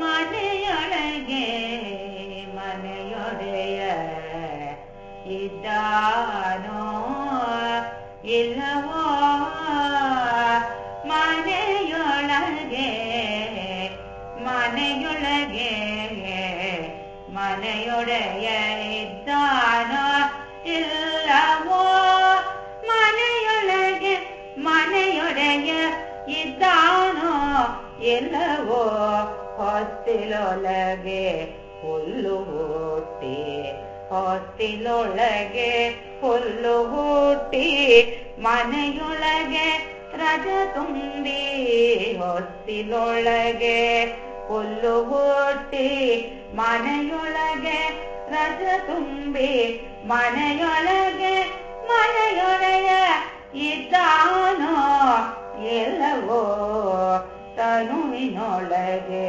ಮನೆಯೊಳಗೆ ಮನೆಯೊಡೆಯ ಇದ್ದಾನೋ ಇಲ್ಲವೋ ಮನೆಯೊಳಗೆ ಮನೆಯೊಳಗೆ ಮನೆಯೊಡೆಯ ಇದ್ದಾನೋ ಇಲ್ಲವೋ ಮನೆಯೊಳಗೆ ಮನೆಯೊಡೆಯ ಇದ್ದಾನೋ ಎಲ್ಲವೋ ಹೊಸ್ತಿಲೊಳಗೆ ಹುಲ್ಲು ಹುಟ್ಟಿ ಹೊಸ್ತಿಲೊಳಗೆ ಹುಲ್ಲು ಹುಟ್ಟಿ, ಮನೆಯೊಳಗೆ ರಜ ತುಂಬಿ ಹೊಸ್ತಿಲೊಳಗೆ ಹುಲ್ಲು ಹುಟ್ಟಿ, ಮನೆಯೊಳಗೆ ರಜ ತುಂಬಿ, ಮನೆಯೊಳಗೆ ಮನೆಯೊಳೆಯ ಇದ್ದಾನೋ ಎಲ್ಲವೋ ತನುವಿನೊಳಗೆ.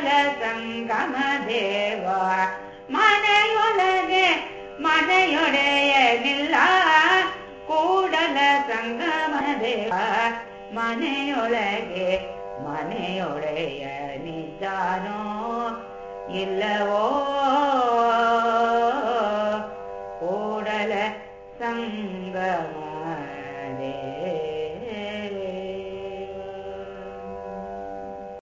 மங்கள சங்கம தேவா மனையொழகே மனையொடைய நில்லா. கூடல சங்கம தேவா மனையொழகே மனையொடைய நிஜானோ. இல்லவோ. கூடல சங்கம தேவா